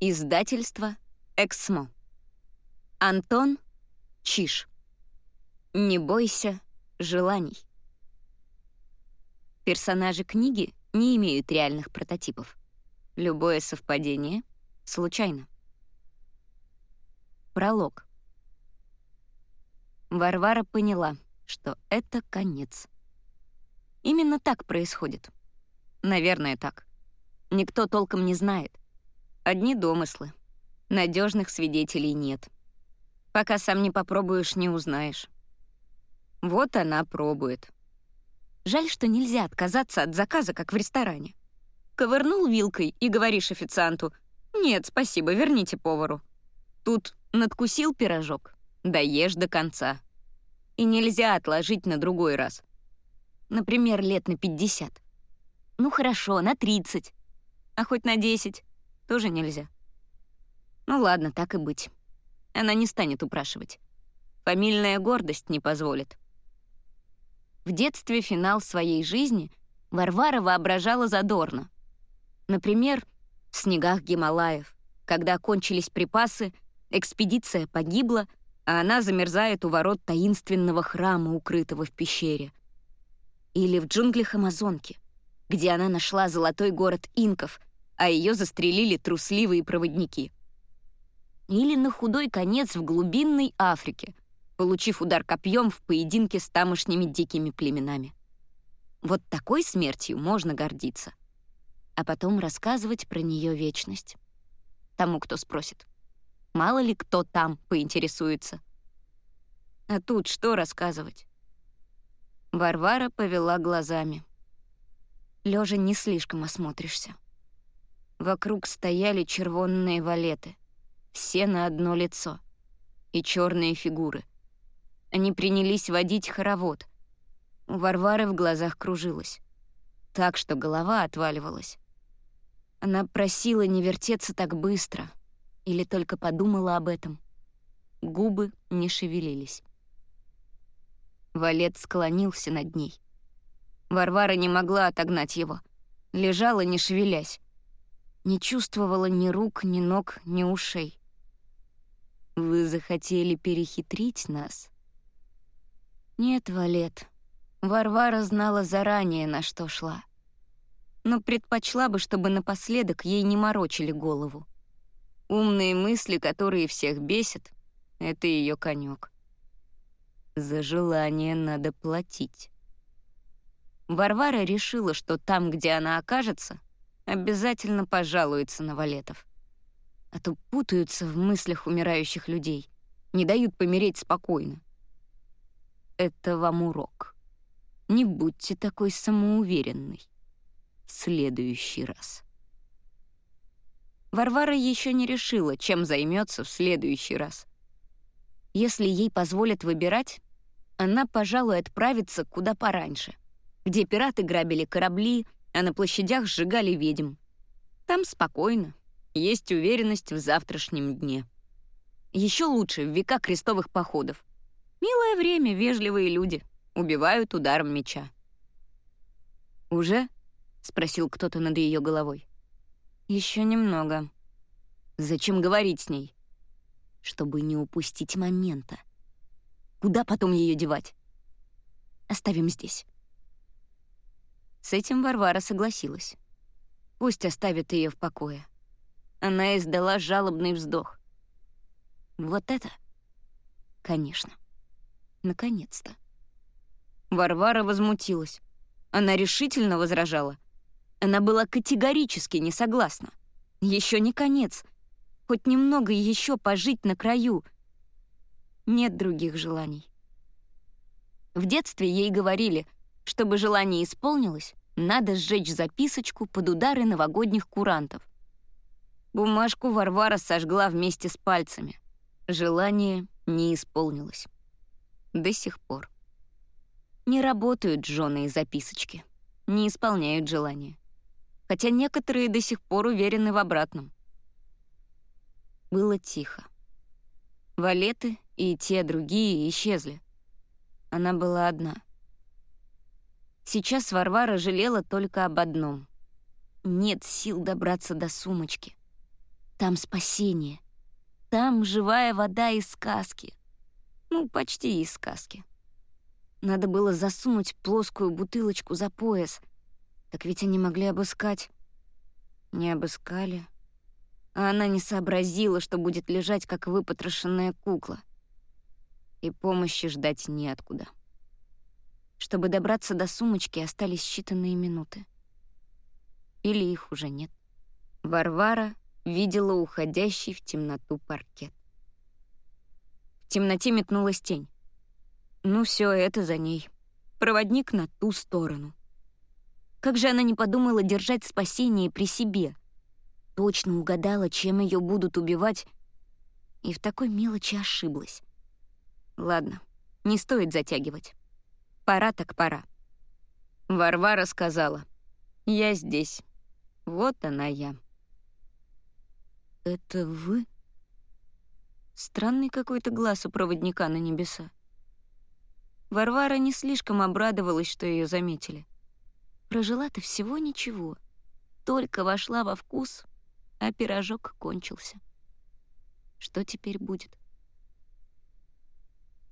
Издательство «Эксмо». Антон Чиш. «Не бойся желаний». Персонажи книги не имеют реальных прототипов. Любое совпадение случайно. Пролог. Варвара поняла, что это конец. Именно так происходит. Наверное, так. Никто толком не знает. Одни домыслы. Надежных свидетелей нет. Пока сам не попробуешь, не узнаешь. Вот она пробует. Жаль, что нельзя отказаться от заказа, как в ресторане. Ковырнул вилкой и говоришь официанту «Нет, спасибо, верните повару». Тут надкусил пирожок, доешь до конца. И нельзя отложить на другой раз. Например, лет на 50. Ну хорошо, на 30. А хоть на 10. Тоже нельзя. Ну ладно, так и быть. Она не станет упрашивать. Фамильная гордость не позволит. В детстве финал своей жизни Варвара воображала задорно. Например, в снегах Гималаев, когда кончились припасы, экспедиция погибла, а она замерзает у ворот таинственного храма, укрытого в пещере. Или в джунглях Амазонки, где она нашла золотой город инков, а ее застрелили трусливые проводники. Или на худой конец в глубинной Африке, получив удар копьем в поединке с тамошними дикими племенами. Вот такой смертью можно гордиться. А потом рассказывать про нее вечность. Тому, кто спросит. Мало ли кто там поинтересуется. А тут что рассказывать? Варвара повела глазами. Лежа не слишком осмотришься. Вокруг стояли червонные валеты, все на одно лицо, и черные фигуры. Они принялись водить хоровод. У Варвары в глазах кружилось. Так, что голова отваливалась. Она просила не вертеться так быстро, или только подумала об этом. Губы не шевелились. Валет склонился над ней. Варвара не могла отогнать его. Лежала, не шевелясь не чувствовала ни рук, ни ног, ни ушей. «Вы захотели перехитрить нас?» «Нет, Валет. Варвара знала заранее, на что шла. Но предпочла бы, чтобы напоследок ей не морочили голову. Умные мысли, которые всех бесят, — это ее конек. За желание надо платить. Варвара решила, что там, где она окажется, обязательно пожалуется на валетов. А то путаются в мыслях умирающих людей, не дают помереть спокойно. Это вам урок. Не будьте такой самоуверенной. В следующий раз. Варвара еще не решила, чем займется в следующий раз. Если ей позволят выбирать, она, пожалуй, отправится куда пораньше, где пираты грабили корабли, а на площадях сжигали ведьм. Там спокойно, есть уверенность в завтрашнем дне. Еще лучше в века крестовых походов. Милое время, вежливые люди. Убивают ударом меча. «Уже?» — спросил кто-то над ее головой. Еще немного. Зачем говорить с ней? Чтобы не упустить момента. Куда потом ее девать? Оставим здесь. С этим Варвара согласилась. Пусть оставит ее в покое. Она издала жалобный вздох. Вот это? Конечно. Наконец-то. Варвара возмутилась. Она решительно возражала. Она была категорически не согласна. Еще не конец. Хоть немного еще пожить на краю. Нет других желаний. В детстве ей говорили, чтобы желание исполнилось, надо сжечь записочку под удары новогодних курантов. Бумажку Варвара сожгла вместе с пальцами. Желание не исполнилось. До сих пор. Не работают жены и записочки. Не исполняют желания. Хотя некоторые до сих пор уверены в обратном. Было тихо. Валеты и те другие исчезли. Она была одна — Сейчас Варвара жалела только об одном. Нет сил добраться до сумочки. Там спасение. Там живая вода из сказки. Ну, почти из сказки. Надо было засунуть плоскую бутылочку за пояс. Так ведь они могли обыскать. Не обыскали. А она не сообразила, что будет лежать, как выпотрошенная кукла. И помощи ждать неоткуда. Чтобы добраться до сумочки, остались считанные минуты. Или их уже нет. Варвара видела уходящий в темноту паркет. В темноте метнулась тень. Ну все, это за ней. Проводник на ту сторону. Как же она не подумала держать спасение при себе? Точно угадала, чем ее будут убивать, и в такой мелочи ошиблась. Ладно, не стоит затягивать. Пора так пора. Варвара сказала, «Я здесь. Вот она я». «Это вы?» Странный какой-то глаз у проводника на небеса. Варвара не слишком обрадовалась, что ее заметили. Прожила-то всего ничего. Только вошла во вкус, а пирожок кончился. Что теперь будет?